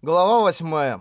Глава 8.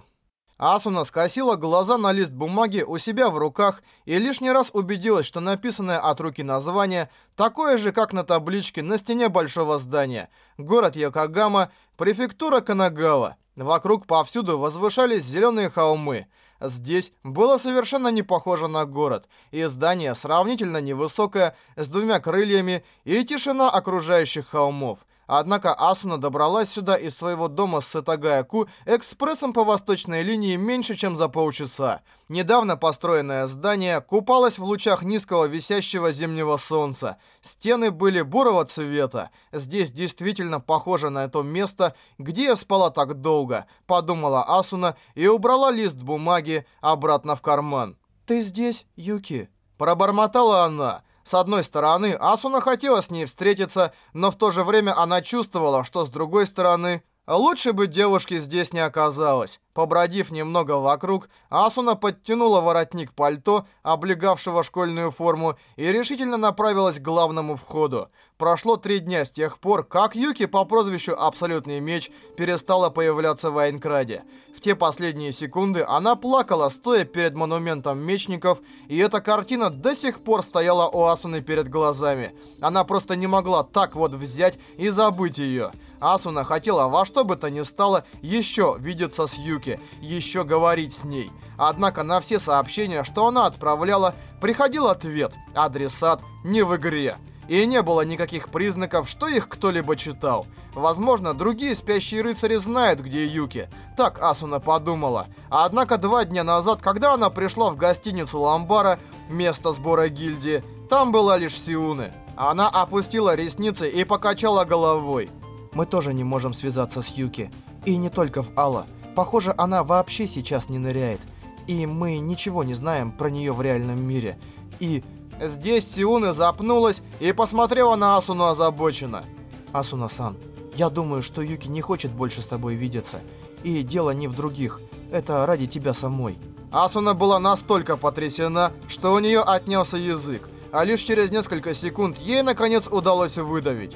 Асуна скосила глаза на лист бумаги у себя в руках и лишний раз убедилась, что написанное от руки название такое же, как на табличке на стене большого здания. Город Йокогама, префектура Канагава. Вокруг повсюду возвышались зеленые холмы. Здесь было совершенно не похоже на город, и здание сравнительно невысокое, с двумя крыльями, и тишина окружающих холмов. Однако Асуна добралась сюда из своего дома с Сатагая-ку экспрессом по восточной линии меньше, чем за полчаса. Недавно построенное здание купалось в лучах низкого висящего зимнего солнца. Стены были бурого цвета. Здесь действительно похоже на то место, где я спала так долго, подумала Асуна и убрала лист бумаги обратно в карман. «Ты здесь, Юки?» Пробормотала она. С одной стороны, Асуна хотела с ней встретиться, но в то же время она чувствовала, что с другой стороны, лучше бы девушки здесь не оказалось. Побродив немного вокруг, Асуна подтянула воротник пальто, облегавшего школьную форму, и решительно направилась к главному входу. Прошло три дня с тех пор, как Юки по прозвищу Абсолютный Меч перестала появляться в Айнкраде. В те последние секунды она плакала, стоя перед монументом мечников, и эта картина до сих пор стояла у Асуны перед глазами. Она просто не могла так вот взять и забыть ее. Асуна хотела во что бы то ни стало еще видеться с Юки, еще говорить с ней. Однако на все сообщения, что она отправляла, приходил ответ «Адресат не в игре» и не было никаких признаков, что их кто-либо читал. Возможно, другие спящие рыцари знают, где Юки. Так Асуна подумала. Однако два дня назад, когда она пришла в гостиницу Ламбара, место сбора гильдии, там была лишь Сиуны. Она опустила ресницы и покачала головой. Мы тоже не можем связаться с Юки. И не только в Алла. Похоже, она вообще сейчас не ныряет. И мы ничего не знаем про нее в реальном мире. И Здесь Сиуна запнулась и посмотрела на Асуну озабоченно. «Асуна-сан, я думаю, что Юки не хочет больше с тобой видеться. И дело не в других. Это ради тебя самой». Асуна была настолько потрясена, что у нее отнялся язык, а лишь через несколько секунд ей наконец удалось выдавить.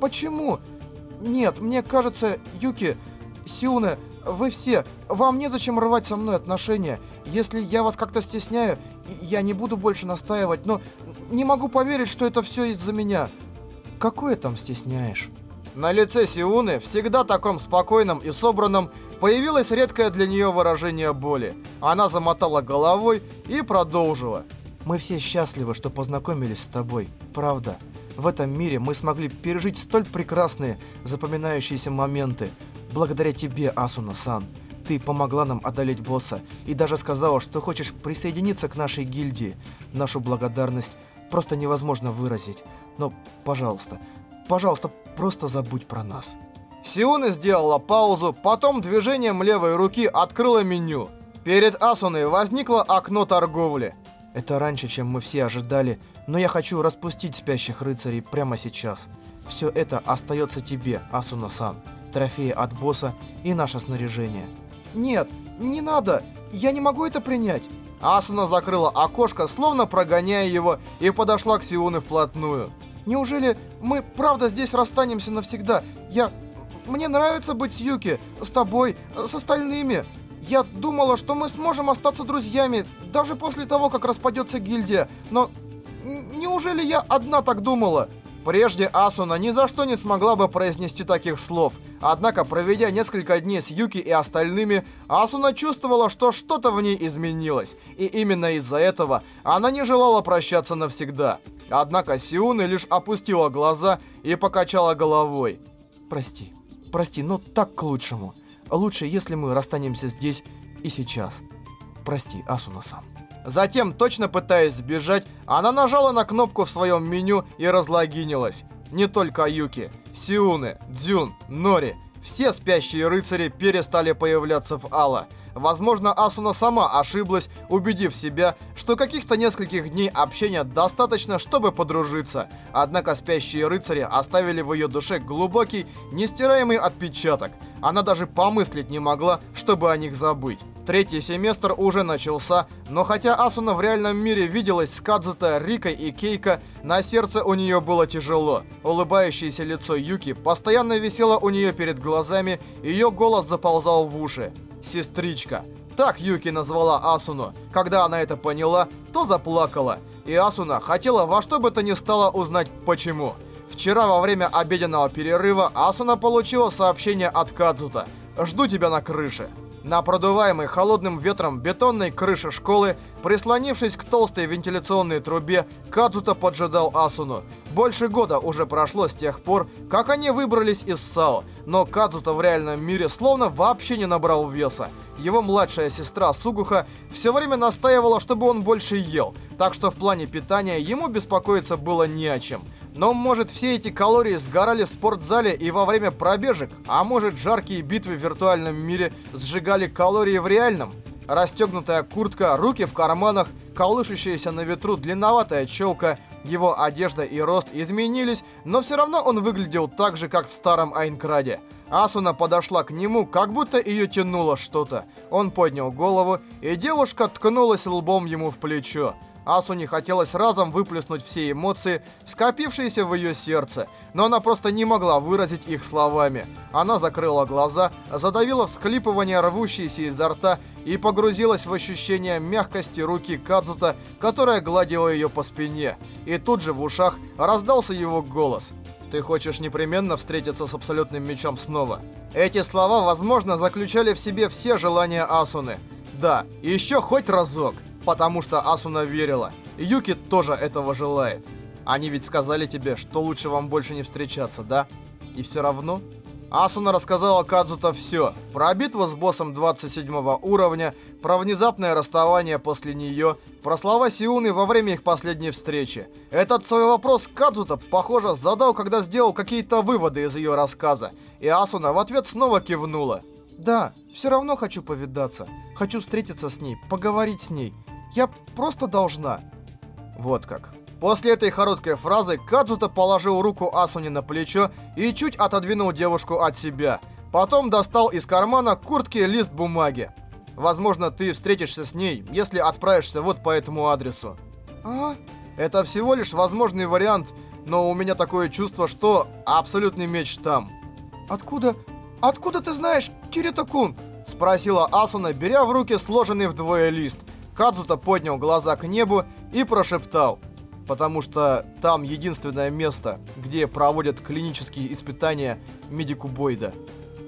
«Почему? Нет, мне кажется, Юки, Сиуна, вы все, вам незачем рвать со мной отношения. Если я вас как-то стесняю, я не буду больше настаивать, но не могу поверить, что это все из-за меня. Какое там стесняешь? На лице Сиуны, всегда таком спокойном и собранном, появилось редкое для нее выражение боли. Она замотала головой и продолжила. Мы все счастливы, что познакомились с тобой. Правда. В этом мире мы смогли пережить столь прекрасные, запоминающиеся моменты. Благодаря тебе, Асуна-сан. Ты помогла нам одолеть босса и даже сказала, что хочешь присоединиться к нашей гильдии. Нашу благодарность просто невозможно выразить. Но, пожалуйста, пожалуйста, просто забудь про нас. Сиона сделала паузу, потом движением левой руки открыла меню. Перед Асуной возникло окно торговли. Это раньше, чем мы все ожидали, но я хочу распустить спящих рыцарей прямо сейчас. Все это остается тебе, Асуна-сан. Трофеи от босса и наше снаряжение. «Нет, не надо! Я не могу это принять!» Асуна закрыла окошко, словно прогоняя его, и подошла к Сиуне вплотную. «Неужели мы правда здесь расстанемся навсегда? Я... Мне нравится быть с Юки, с тобой, с остальными. Я думала, что мы сможем остаться друзьями, даже после того, как распадется гильдия, но... Неужели я одна так думала?» Прежде Асуна ни за что не смогла бы произнести таких слов. Однако, проведя несколько дней с Юки и остальными, Асуна чувствовала, что что-то в ней изменилось. И именно из-за этого она не желала прощаться навсегда. Однако Сиуна лишь опустила глаза и покачала головой. «Прости, прости, но так к лучшему. Лучше, если мы расстанемся здесь и сейчас. Прости, Асуна-сан». Затем, точно пытаясь сбежать, она нажала на кнопку в своем меню и разлогинилась. Не только Юки, Сиуны, Дзюн, Нори. Все спящие рыцари перестали появляться в Алла. Возможно, Асуна сама ошиблась, убедив себя, что каких-то нескольких дней общения достаточно, чтобы подружиться. Однако спящие рыцари оставили в ее душе глубокий, нестираемый отпечаток. Она даже помыслить не могла, чтобы о них забыть. Третий семестр уже начался, но хотя Асуна в реальном мире виделась с Кадзута, Рикой и Кейко, на сердце у нее было тяжело. Улыбающееся лицо Юки постоянно висело у нее перед глазами, ее голос заползал в уши. «Сестричка». Так Юки назвала Асуну. Когда она это поняла, то заплакала. И Асуна хотела во что бы то ни стало узнать почему. Вчера во время обеденного перерыва Асуна получила сообщение от Кадзута. «Жду тебя на крыше». На продуваемой холодным ветром бетонной крыше школы, прислонившись к толстой вентиляционной трубе, Кадзута поджидал Асуну. Больше года уже прошло с тех пор, как они выбрались из САО, но Кадзута в реальном мире словно вообще не набрал веса. Его младшая сестра Сугуха все время настаивала, чтобы он больше ел, так что в плане питания ему беспокоиться было не о чем. Но может все эти калории сгорали в спортзале и во время пробежек, а может жаркие битвы в виртуальном мире сжигали калории в реальном? Расстегнутая куртка, руки в карманах, колышущаяся на ветру длинноватая челка, его одежда и рост изменились, но все равно он выглядел так же, как в старом Айнкраде. Асуна подошла к нему, как будто ее тянуло что-то. Он поднял голову, и девушка ткнулась лбом ему в плечо. Асу не хотелось разом выплеснуть все эмоции, скопившиеся в ее сердце, но она просто не могла выразить их словами. Она закрыла глаза, задавила всхлипывание, рвущееся изо рта, и погрузилась в ощущение мягкости руки Кадзута, которая гладила ее по спине. И тут же в ушах раздался его голос. «Ты хочешь непременно встретиться с Абсолютным Мечом снова?» Эти слова, возможно, заключали в себе все желания Асуны. Да, еще хоть разок потому что Асуна верила. Юки тоже этого желает. Они ведь сказали тебе, что лучше вам больше не встречаться, да? И все равно... Асуна рассказала Кадзута все. Про битву с боссом 27 уровня, про внезапное расставание после нее, про слова Сиуны во время их последней встречи. Этот свой вопрос Кадзута, похоже, задал, когда сделал какие-то выводы из ее рассказа. И Асуна в ответ снова кивнула. «Да, все равно хочу повидаться. Хочу встретиться с ней, поговорить с ней. Я просто должна. Вот как. После этой короткой фразы Кадзута положил руку Асуне на плечо и чуть отодвинул девушку от себя. Потом достал из кармана куртки лист бумаги. Возможно, ты встретишься с ней, если отправишься вот по этому адресу. А? Это всего лишь возможный вариант, но у меня такое чувство, что абсолютный меч там. Откуда? Откуда ты знаешь, Кирита-кун? Спросила Асуна, беря в руки сложенный вдвое лист. Кадзута поднял глаза к небу и прошептал, потому что там единственное место, где проводят клинические испытания медикубоида.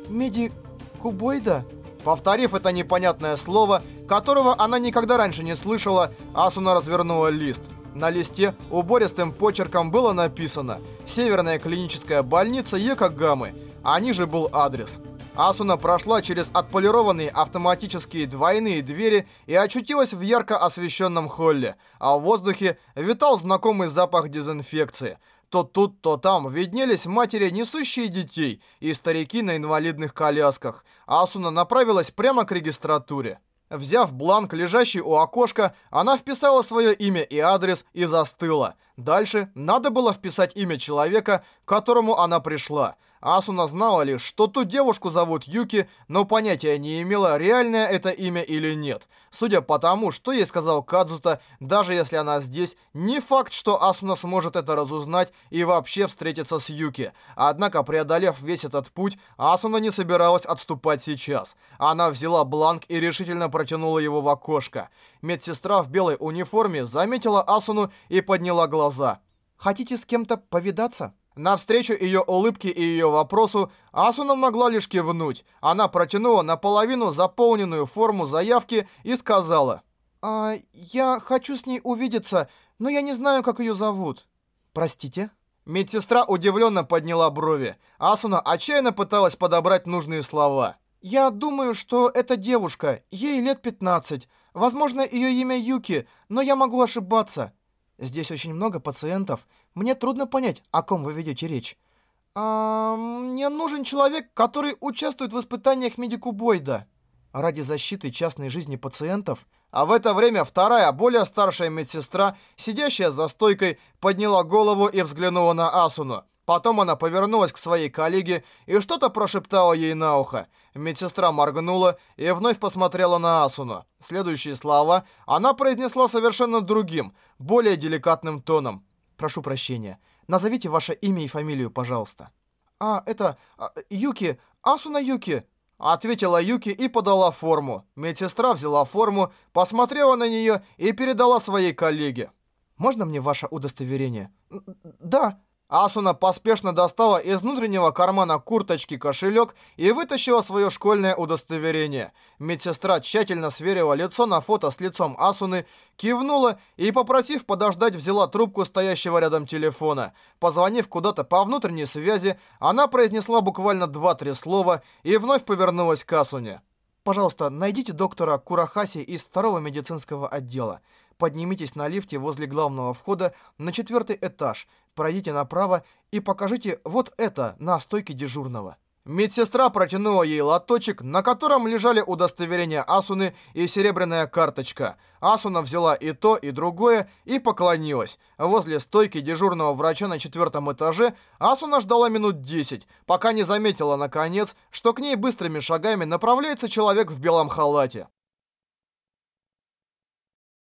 Медикубоида? Повторив это непонятное слово, которого она никогда раньше не слышала, Асуна развернула лист. На листе убористым почерком было написано «Северная клиническая больница Якогамы», а ниже был адрес – Асуна прошла через отполированные автоматические двойные двери и очутилась в ярко освещенном холле, а в воздухе витал знакомый запах дезинфекции. То тут, то там виднелись матери, несущие детей, и старики на инвалидных колясках. Асуна направилась прямо к регистратуре. Взяв бланк, лежащий у окошка, она вписала свое имя и адрес и застыла. Дальше надо было вписать имя человека, к которому она пришла – Асуна знала лишь, что ту девушку зовут Юки, но понятия не имела, реальное это имя или нет. Судя по тому, что ей сказал Кадзута, даже если она здесь, не факт, что Асуна сможет это разузнать и вообще встретиться с Юки. Однако, преодолев весь этот путь, Асуна не собиралась отступать сейчас. Она взяла бланк и решительно протянула его в окошко. Медсестра в белой униформе заметила Асуну и подняла глаза. «Хотите с кем-то повидаться?» Навстречу ее улыбке и ее вопросу Асуна могла лишь кивнуть. Она протянула наполовину заполненную форму заявки и сказала. «А, я хочу с ней увидеться, но я не знаю, как ее зовут». «Простите?» Медсестра удивленно подняла брови. Асуна отчаянно пыталась подобрать нужные слова. «Я думаю, что это девушка. Ей лет 15. Возможно, ее имя Юки, но я могу ошибаться. Здесь очень много пациентов. Мне трудно понять, о ком вы ведете речь. А, мне нужен человек, который участвует в испытаниях медикубоида. Ради защиты частной жизни пациентов. А в это время вторая, более старшая медсестра, сидящая за стойкой, подняла голову и взглянула на Асуну. Потом она повернулась к своей коллеге и что-то прошептала ей на ухо. Медсестра моргнула и вновь посмотрела на Асуну. Следующие слова она произнесла совершенно другим, более деликатным тоном. «Прошу прощения. Назовите ваше имя и фамилию, пожалуйста». «А, это... А, Юки. Асуна Юки». Ответила Юки и подала форму. Медсестра взяла форму, посмотрела на нее и передала своей коллеге. «Можно мне ваше удостоверение?» «Да». Асуна поспешно достала из внутреннего кармана курточки кошелек и вытащила свое школьное удостоверение. Медсестра тщательно сверила лицо на фото с лицом Асуны, кивнула и, попросив подождать, взяла трубку стоящего рядом телефона. Позвонив куда-то по внутренней связи, она произнесла буквально два-три слова и вновь повернулась к Асуне. «Пожалуйста, найдите доктора Курахаси из второго медицинского отдела. Поднимитесь на лифте возле главного входа на четвертый этаж, пройдите направо и покажите вот это на стойке дежурного. Медсестра протянула ей лоточек, на котором лежали удостоверения Асуны и серебряная карточка. Асуна взяла и то, и другое и поклонилась. Возле стойки дежурного врача на четвертом этаже Асуна ждала минут 10, пока не заметила, наконец, что к ней быстрыми шагами направляется человек в белом халате.